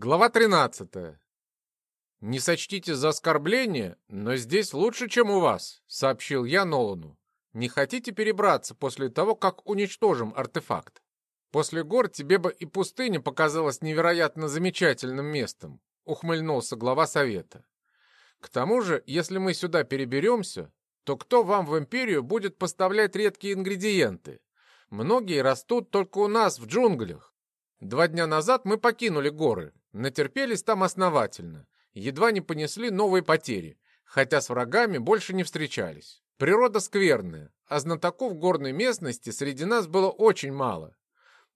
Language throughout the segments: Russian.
Глава 13. «Не сочтите за оскорбление, но здесь лучше, чем у вас», — сообщил я Нолану. «Не хотите перебраться после того, как уничтожим артефакт? После гор тебе бы и пустыня показалась невероятно замечательным местом», — ухмыльнулся глава совета. «К тому же, если мы сюда переберемся, то кто вам в империю будет поставлять редкие ингредиенты? Многие растут только у нас в джунглях. Два дня назад мы покинули горы, натерпелись там основательно, едва не понесли новые потери, хотя с врагами больше не встречались. Природа скверная, а знатоков горной местности среди нас было очень мало.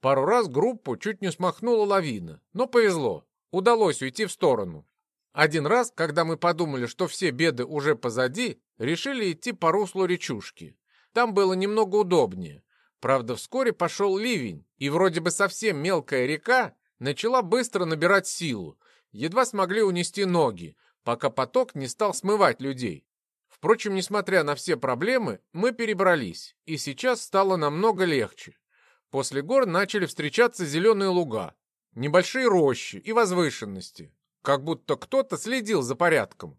Пару раз группу чуть не смахнула лавина, но повезло, удалось уйти в сторону. Один раз, когда мы подумали, что все беды уже позади, решили идти по руслу речушки. Там было немного удобнее, Правда, вскоре пошел ливень, и вроде бы совсем мелкая река начала быстро набирать силу. Едва смогли унести ноги, пока поток не стал смывать людей. Впрочем, несмотря на все проблемы, мы перебрались, и сейчас стало намного легче. После гор начали встречаться зеленые луга, небольшие рощи и возвышенности, как будто кто-то следил за порядком.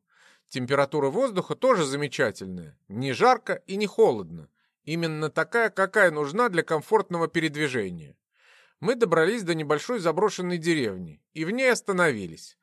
Температура воздуха тоже замечательная, не жарко и не холодно. Именно такая, какая нужна для комфортного передвижения. Мы добрались до небольшой заброшенной деревни и в ней остановились.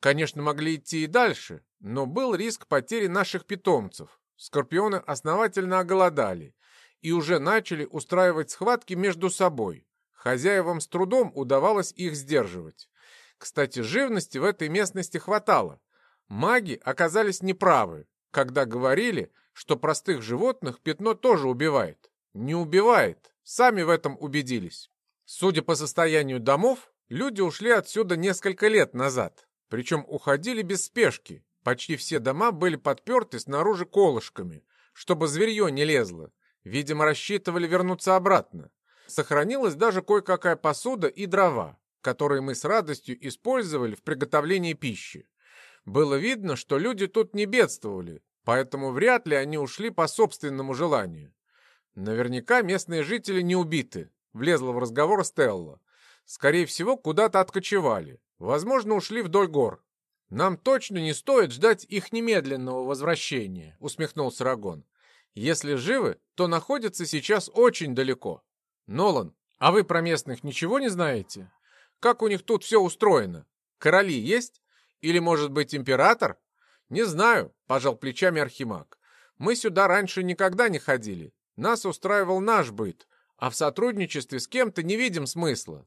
Конечно, могли идти и дальше, но был риск потери наших питомцев. Скорпионы основательно оголодали и уже начали устраивать схватки между собой. Хозяевам с трудом удавалось их сдерживать. Кстати, живности в этой местности хватало. Маги оказались неправы, когда говорили, что простых животных пятно тоже убивает. Не убивает, сами в этом убедились. Судя по состоянию домов, люди ушли отсюда несколько лет назад, причем уходили без спешки. Почти все дома были подперты снаружи колышками, чтобы зверье не лезло. Видимо, рассчитывали вернуться обратно. Сохранилась даже кое-какая посуда и дрова, которые мы с радостью использовали в приготовлении пищи. Было видно, что люди тут не бедствовали, Поэтому вряд ли они ушли по собственному желанию. Наверняка местные жители не убиты, влезла в разговор Стелла. Скорее всего, куда-то откочевали. Возможно, ушли вдоль гор. Нам точно не стоит ждать их немедленного возвращения, усмехнулся Рагон. Если живы, то находятся сейчас очень далеко. Нолан, а вы про местных ничего не знаете? Как у них тут все устроено? Короли есть? Или, может быть, император? «Не знаю», — пожал плечами Архимаг. «Мы сюда раньше никогда не ходили. Нас устраивал наш быт, а в сотрудничестве с кем-то не видим смысла».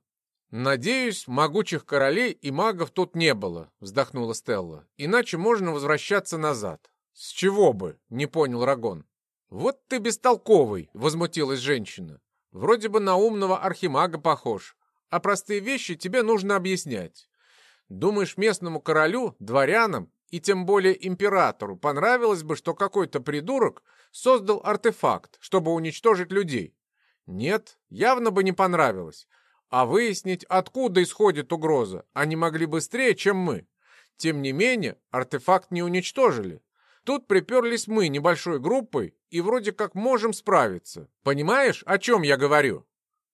«Надеюсь, могучих королей и магов тут не было», — вздохнула Стелла. «Иначе можно возвращаться назад». «С чего бы?» — не понял Рагон. «Вот ты бестолковый!» — возмутилась женщина. «Вроде бы на умного архимага похож, а простые вещи тебе нужно объяснять. Думаешь, местному королю, дворянам и тем более императору понравилось бы, что какой-то придурок создал артефакт, чтобы уничтожить людей. Нет, явно бы не понравилось. А выяснить, откуда исходит угроза, они могли быстрее, чем мы. Тем не менее, артефакт не уничтожили. Тут приперлись мы небольшой группой и вроде как можем справиться. Понимаешь, о чем я говорю?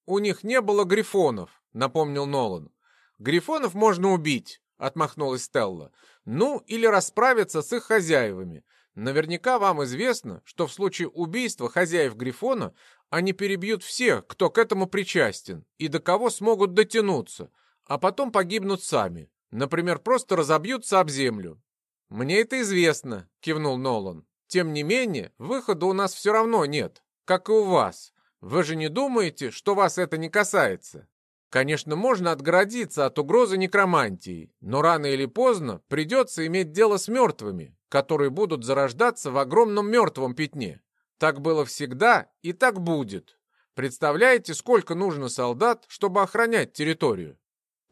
У них не было грифонов, напомнил Нолан. Грифонов можно убить, отмахнулась Стелла. Ну, или расправиться с их хозяевами. Наверняка вам известно, что в случае убийства хозяев Грифона они перебьют всех, кто к этому причастен, и до кого смогут дотянуться, а потом погибнут сами. Например, просто разобьются об землю. «Мне это известно», — кивнул Нолан. «Тем не менее, выхода у нас все равно нет, как и у вас. Вы же не думаете, что вас это не касается?» Конечно, можно отгородиться от угрозы некромантии, но рано или поздно придется иметь дело с мертвыми, которые будут зарождаться в огромном мертвом пятне. Так было всегда и так будет. Представляете, сколько нужно солдат, чтобы охранять территорию?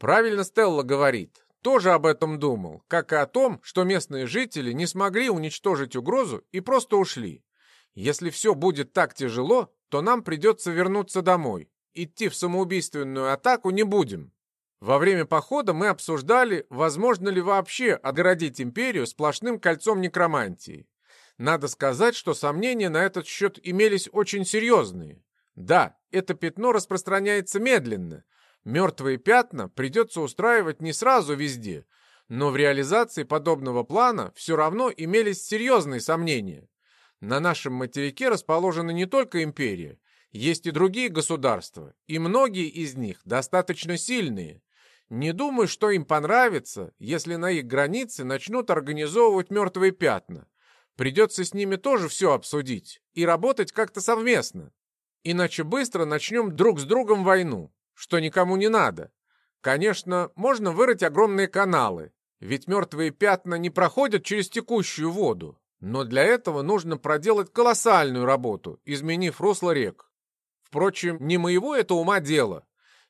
Правильно Стелла говорит. Тоже об этом думал, как и о том, что местные жители не смогли уничтожить угрозу и просто ушли. Если все будет так тяжело, то нам придется вернуться домой, идти в самоубийственную атаку не будем. Во время похода мы обсуждали, возможно ли вообще отгородить империю сплошным кольцом некромантии. Надо сказать, что сомнения на этот счет имелись очень серьезные. Да, это пятно распространяется медленно, Мертвые пятна придется устраивать не сразу везде, но в реализации подобного плана все равно имелись серьезные сомнения. На нашем материке расположена не только империя, есть и другие государства, и многие из них достаточно сильные. Не думаю, что им понравится, если на их границе начнут организовывать мертвые пятна. Придется с ними тоже все обсудить и работать как-то совместно. Иначе быстро начнем друг с другом войну, что никому не надо. Конечно, можно вырыть огромные каналы, ведь мертвые пятна не проходят через текущую воду. Но для этого нужно проделать колоссальную работу, изменив русло рек. Впрочем, не моего это ума дело.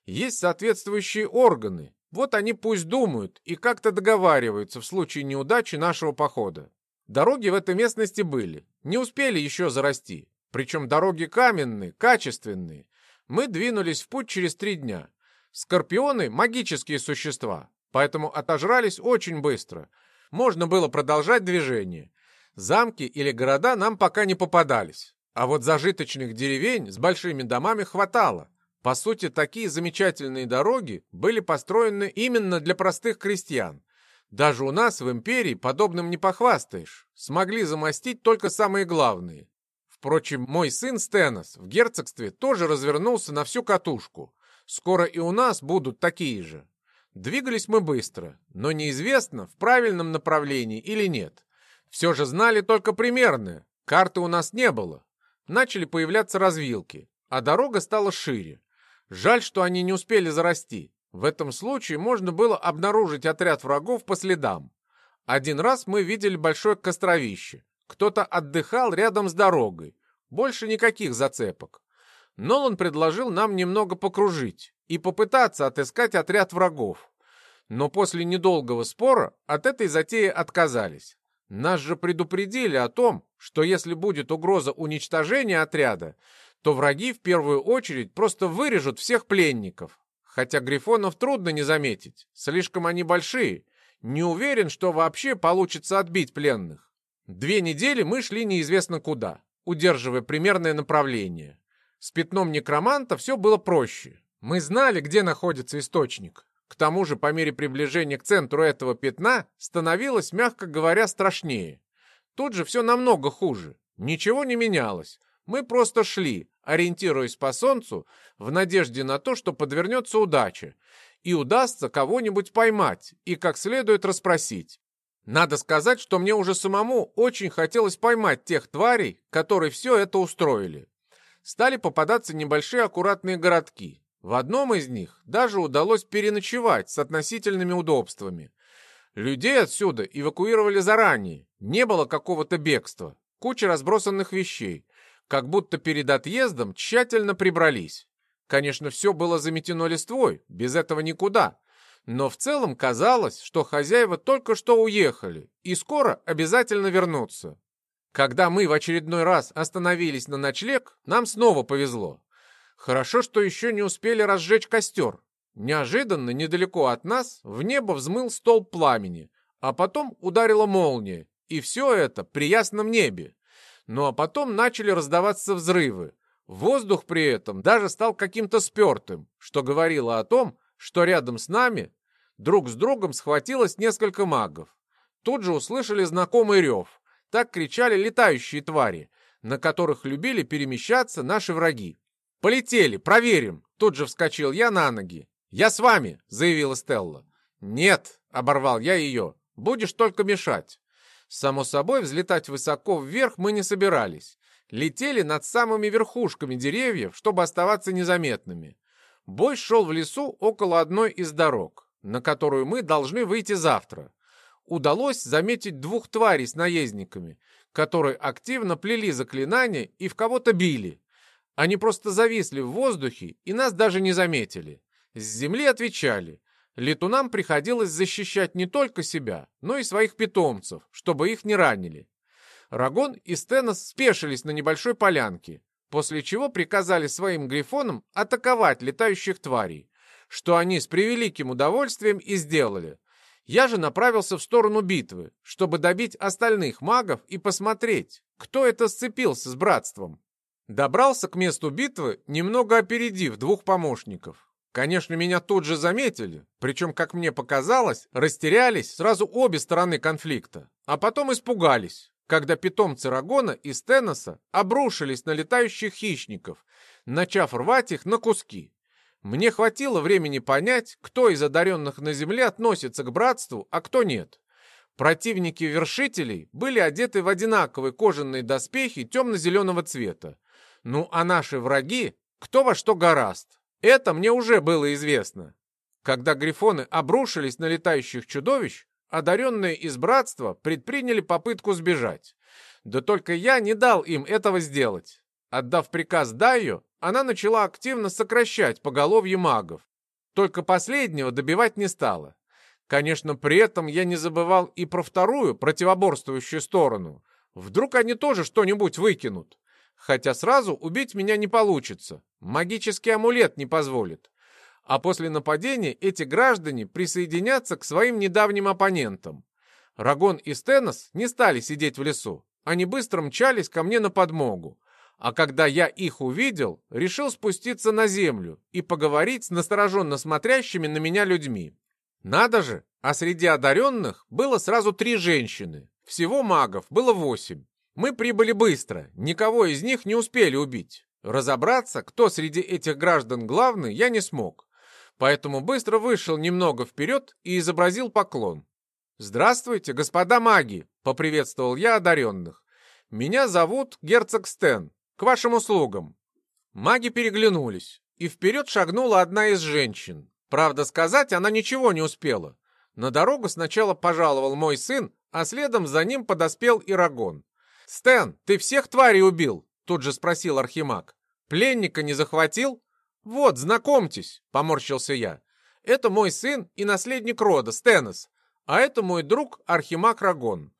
Есть соответствующие органы. Вот они пусть думают и как-то договариваются в случае неудачи нашего похода. Дороги в этой местности были, не успели еще зарасти. Причем дороги каменные, качественные. Мы двинулись в путь через три дня. Скорпионы — магические существа, поэтому отожрались очень быстро. Можно было продолжать движение. Замки или города нам пока не попадались. А вот зажиточных деревень с большими домами хватало. По сути, такие замечательные дороги были построены именно для простых крестьян. Даже у нас в империи подобным не похвастаешь. Смогли замостить только самые главные. Впрочем, мой сын Стенос в герцогстве тоже развернулся на всю катушку. Скоро и у нас будут такие же. Двигались мы быстро, но неизвестно, в правильном направлении или нет. Все же знали только примерное. Карты у нас не было, начали появляться развилки, а дорога стала шире. Жаль, что они не успели зарасти. В этом случае можно было обнаружить отряд врагов по следам. Один раз мы видели большое костровище. Кто-то отдыхал рядом с дорогой. Больше никаких зацепок. Нолан предложил нам немного покружить и попытаться отыскать отряд врагов. Но после недолгого спора от этой затеи отказались. Нас же предупредили о том, что если будет угроза уничтожения отряда, то враги в первую очередь просто вырежут всех пленников. Хотя грифонов трудно не заметить, слишком они большие. Не уверен, что вообще получится отбить пленных. Две недели мы шли неизвестно куда, удерживая примерное направление. С пятном некроманта все было проще. Мы знали, где находится источник. К тому же, по мере приближения к центру этого пятна, становилось, мягко говоря, страшнее. Тут же все намного хуже. Ничего не менялось. Мы просто шли, ориентируясь по солнцу, в надежде на то, что подвернется удача, и удастся кого-нибудь поймать и как следует расспросить. Надо сказать, что мне уже самому очень хотелось поймать тех тварей, которые все это устроили. Стали попадаться небольшие аккуратные городки, в одном из них даже удалось переночевать с относительными удобствами. Людей отсюда эвакуировали заранее, не было какого-то бегства, куча разбросанных вещей, как будто перед отъездом тщательно прибрались. Конечно, все было заметено листвой, без этого никуда, но в целом казалось, что хозяева только что уехали и скоро обязательно вернутся. Когда мы в очередной раз остановились на ночлег, нам снова повезло. Хорошо, что еще не успели разжечь костер. Неожиданно, недалеко от нас, в небо взмыл столб пламени, а потом ударила молния, и все это при ясном небе. Ну а потом начали раздаваться взрывы. Воздух при этом даже стал каким-то спертым, что говорило о том, что рядом с нами друг с другом схватилось несколько магов. Тут же услышали знакомый рев. Так кричали летающие твари, на которых любили перемещаться наши враги. «Полетели, проверим!» Тут же вскочил я на ноги. «Я с вами!» — заявила Стелла. «Нет!» — оборвал я ее. «Будешь только мешать!» Само собой, взлетать высоко вверх мы не собирались. Летели над самыми верхушками деревьев, чтобы оставаться незаметными. Бой шел в лесу около одной из дорог, на которую мы должны выйти завтра. Удалось заметить двух тварей с наездниками, которые активно плели заклинания и в кого-то били. Они просто зависли в воздухе и нас даже не заметили. С земли отвечали. Летунам приходилось защищать не только себя, но и своих питомцев, чтобы их не ранили. Рагон и Стенос спешились на небольшой полянке, после чего приказали своим грифонам атаковать летающих тварей, что они с превеликим удовольствием и сделали. Я же направился в сторону битвы, чтобы добить остальных магов и посмотреть, кто это сцепился с братством. Добрался к месту битвы, немного опередив двух помощников. Конечно, меня тут же заметили, причем, как мне показалось, растерялись сразу обе стороны конфликта, а потом испугались, когда питомцы Рагона и Стеноса обрушились на летающих хищников, начав рвать их на куски. Мне хватило времени понять, кто из одаренных на земле относится к братству, а кто нет. Противники вершителей были одеты в одинаковые кожаные доспехи темно-зеленого цвета. Ну а наши враги, кто во что гораст. Это мне уже было известно. Когда грифоны обрушились на летающих чудовищ, одаренные из братства предприняли попытку сбежать. Да только я не дал им этого сделать. Отдав приказ Дайо, она начала активно сокращать поголовье магов. Только последнего добивать не стала. Конечно, при этом я не забывал и про вторую противоборствующую сторону. Вдруг они тоже что-нибудь выкинут. Хотя сразу убить меня не получится. Магический амулет не позволит. А после нападения эти граждане присоединятся к своим недавним оппонентам. Рагон и Стенос не стали сидеть в лесу. Они быстро мчались ко мне на подмогу. А когда я их увидел, решил спуститься на землю и поговорить с настороженно смотрящими на меня людьми. Надо же, а среди одаренных было сразу три женщины. Всего магов было восемь. Мы прибыли быстро, никого из них не успели убить. Разобраться, кто среди этих граждан главный, я не смог. Поэтому быстро вышел немного вперед и изобразил поклон. «Здравствуйте, господа маги!» — поприветствовал я одаренных. «Меня зовут герцог Стен. К вашим услугам!» Маги переглянулись, и вперед шагнула одна из женщин. Правда, сказать она ничего не успела. На дорогу сначала пожаловал мой сын, а следом за ним подоспел Ирагон. «Стэн, ты всех тварей убил?» — тут же спросил Архимаг. «Пленника не захватил?» «Вот, знакомьтесь», — поморщился я. «Это мой сын и наследник рода, Стэнос, а это мой друг Архимаг Рагон».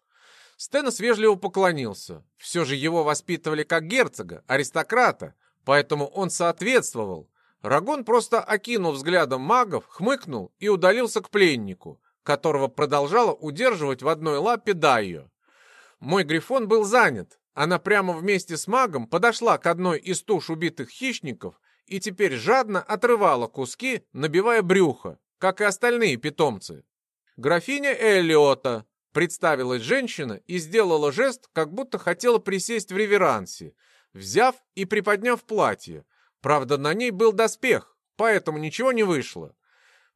Стэнос вежливо поклонился. Все же его воспитывали как герцога, аристократа, поэтому он соответствовал. Рагон просто окинул взглядом магов, хмыкнул и удалился к пленнику, которого продолжала удерживать в одной лапе Дайо. Мой грифон был занят. Она прямо вместе с магом подошла к одной из туш убитых хищников и теперь жадно отрывала куски, набивая брюхо, как и остальные питомцы. «Графиня Эллиота», — представилась женщина и сделала жест, как будто хотела присесть в реверансе, взяв и приподняв платье. Правда, на ней был доспех, поэтому ничего не вышло.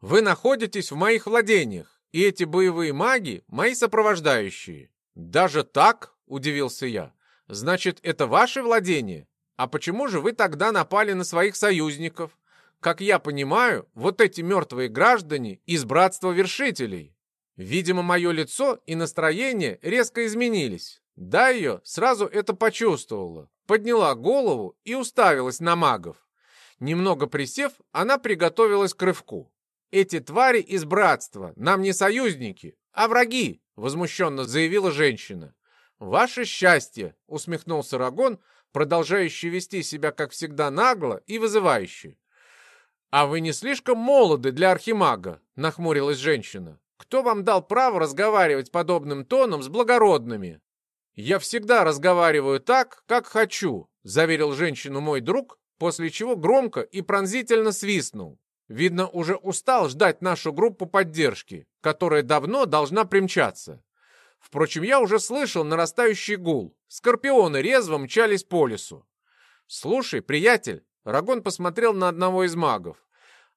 «Вы находитесь в моих владениях, и эти боевые маги — мои сопровождающие. «Даже так?» — удивился я. «Значит, это ваше владение? А почему же вы тогда напали на своих союзников? Как я понимаю, вот эти мертвые граждане из братства вершителей». Видимо, мое лицо и настроение резко изменились. Да ее сразу это почувствовала, подняла голову и уставилась на магов. Немного присев, она приготовилась к рывку. Эти твари из братства нам не союзники, а враги, возмущенно заявила женщина. «Ваше счастье!» — усмехнулся Рагон, продолжающий вести себя, как всегда, нагло и вызывающе. «А вы не слишком молоды для архимага?» — нахмурилась женщина. «Кто вам дал право разговаривать подобным тоном с благородными?» «Я всегда разговариваю так, как хочу», — заверил женщину мой друг, после чего громко и пронзительно свистнул. Видно, уже устал ждать нашу группу поддержки, которая давно должна примчаться. Впрочем, я уже слышал нарастающий гул. Скорпионы резво мчались по лесу. «Слушай, приятель», — Рагон посмотрел на одного из магов,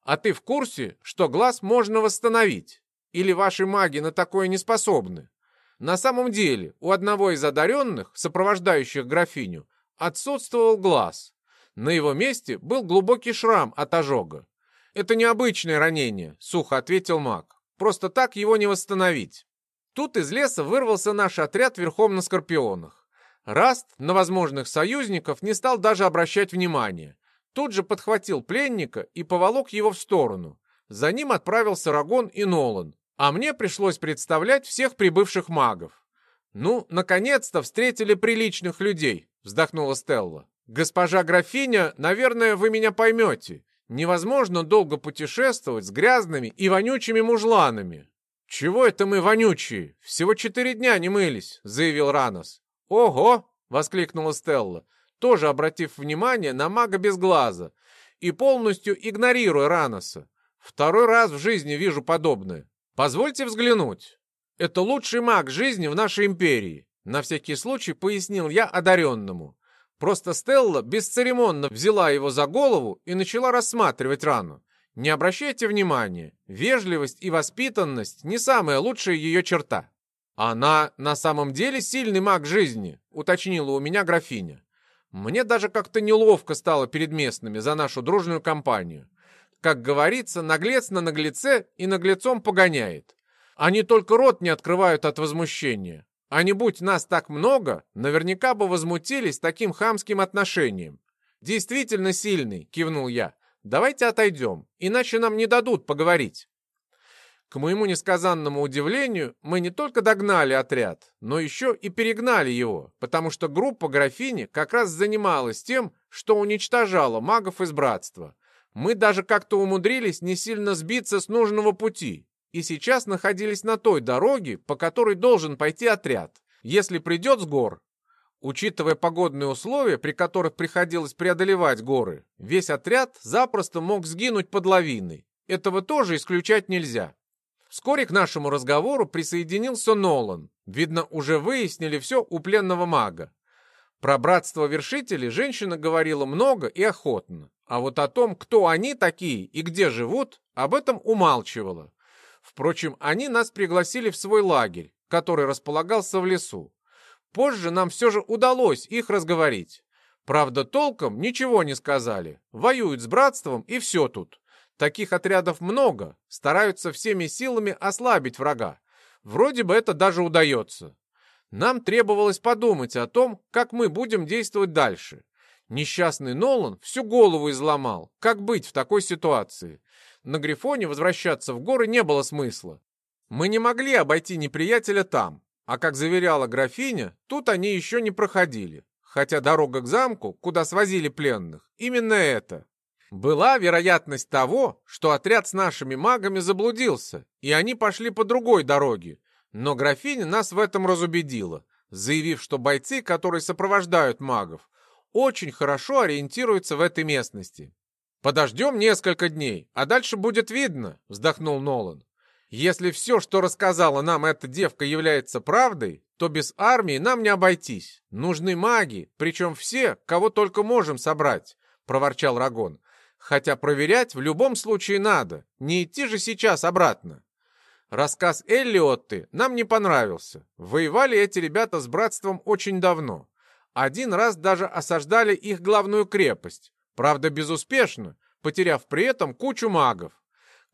«а ты в курсе, что глаз можно восстановить? Или ваши маги на такое не способны?» На самом деле, у одного из одаренных, сопровождающих графиню, отсутствовал глаз. На его месте был глубокий шрам от ожога. «Это необычное ранение», — сухо ответил маг. «Просто так его не восстановить». Тут из леса вырвался наш отряд верхом на скорпионах. Раст на возможных союзников не стал даже обращать внимания. Тут же подхватил пленника и поволок его в сторону. За ним отправился Рагон и Нолан, а мне пришлось представлять всех прибывших магов. «Ну, наконец-то встретили приличных людей», — вздохнула Стелла. «Госпожа графиня, наверное, вы меня поймете. Невозможно долго путешествовать с грязными и вонючими мужланами. «Чего это мы вонючие? Всего четыре дня не мылись», — заявил Ранос. «Ого!» — воскликнула Стелла, тоже обратив внимание на мага без глаза. и полностью игнорируя Раноса. Второй раз в жизни вижу подобное. Позвольте взглянуть. Это лучший маг жизни в нашей империи. На всякий случай пояснил я одаренному. Просто Стелла бесцеремонно взяла его за голову и начала рассматривать рану. Не обращайте внимания, вежливость и воспитанность не самая лучшая ее черта. Она на самом деле сильный маг жизни, уточнила у меня графиня. Мне даже как-то неловко стало перед местными за нашу дружную компанию. Как говорится, наглец на наглеце и наглецом погоняет. Они только рот не открывают от возмущения. А не будь нас так много, наверняка бы возмутились таким хамским отношением. «Действительно сильный», — кивнул я. «Давайте отойдем, иначе нам не дадут поговорить». К моему несказанному удивлению, мы не только догнали отряд, но еще и перегнали его, потому что группа графини как раз занималась тем, что уничтожала магов из братства. Мы даже как-то умудрились не сильно сбиться с нужного пути и сейчас находились на той дороге, по которой должен пойти отряд, если придет с гор. Учитывая погодные условия, при которых приходилось преодолевать горы, весь отряд запросто мог сгинуть под лавиной. Этого тоже исключать нельзя. Вскоре к нашему разговору присоединился Нолан. Видно, уже выяснили все у пленного мага. Про братство вершителей женщина говорила много и охотно. А вот о том, кто они такие и где живут, об этом умалчивала. Впрочем, они нас пригласили в свой лагерь, который располагался в лесу. Позже нам все же удалось их разговорить. Правда, толком ничего не сказали. Воюют с братством и все тут. Таких отрядов много, стараются всеми силами ослабить врага. Вроде бы это даже удается. Нам требовалось подумать о том, как мы будем действовать дальше. Несчастный Нолан всю голову изломал. Как быть в такой ситуации? На Грифоне возвращаться в горы не было смысла. Мы не могли обойти неприятеля там, а, как заверяла графиня, тут они еще не проходили. Хотя дорога к замку, куда свозили пленных, именно это. Была вероятность того, что отряд с нашими магами заблудился, и они пошли по другой дороге. Но графиня нас в этом разубедила, заявив, что бойцы, которые сопровождают магов, очень хорошо ориентируются в этой местности. «Подождем несколько дней, а дальше будет видно», — вздохнул Нолан. «Если все, что рассказала нам эта девка, является правдой, то без армии нам не обойтись. Нужны маги, причем все, кого только можем собрать», — проворчал Рагон. Хотя проверять в любом случае надо, не идти же сейчас обратно. Рассказ Эллиотты нам не понравился. Воевали эти ребята с братством очень давно. Один раз даже осаждали их главную крепость. Правда, безуспешно, потеряв при этом кучу магов.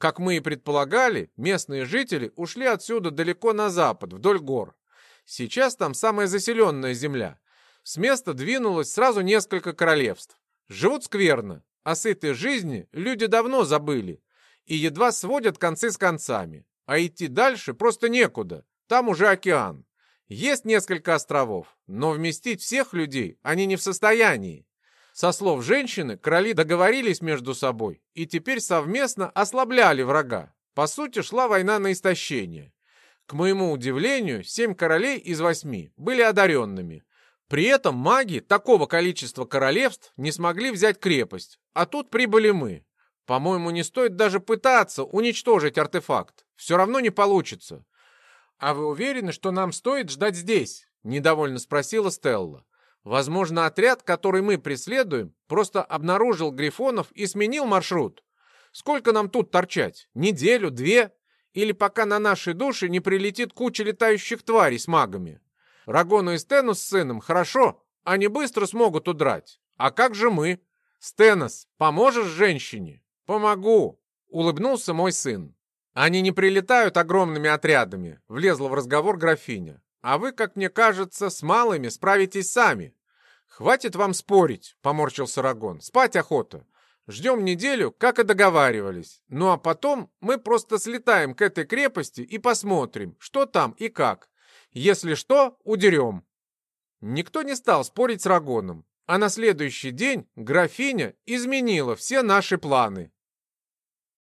Как мы и предполагали, местные жители ушли отсюда далеко на запад, вдоль гор. Сейчас там самая заселенная земля. С места двинулось сразу несколько королевств. Живут скверно, о сытой жизни люди давно забыли и едва сводят концы с концами. А идти дальше просто некуда, там уже океан. Есть несколько островов, но вместить всех людей они не в состоянии. Со слов женщины, короли договорились между собой и теперь совместно ослабляли врага. По сути, шла война на истощение. К моему удивлению, семь королей из восьми были одаренными, при этом маги такого количества королевств не смогли взять крепость, а тут прибыли мы. По-моему, не стоит даже пытаться уничтожить артефакт. Все равно не получится. А вы уверены, что нам стоит ждать здесь? Недовольно спросила Стелла. Возможно, отряд, который мы преследуем, просто обнаружил грифонов и сменил маршрут. Сколько нам тут торчать? Неделю, две? Или пока на наши души не прилетит куча летающих тварей с магами? Рагону и Стену с сыном хорошо, они быстро смогут удрать. А как же мы? Стенос, поможешь женщине? Помогу, улыбнулся мой сын. Они не прилетают огромными отрядами, влезла в разговор графиня. А вы, как мне кажется, с малыми справитесь сами. Хватит вам спорить, поморщился Рагон. Спать охота. Ждем неделю, как и договаривались. Ну а потом мы просто слетаем к этой крепости и посмотрим, что там и как. Если что, удерем». Никто не стал спорить с Рагоном, а на следующий день графиня изменила все наши планы.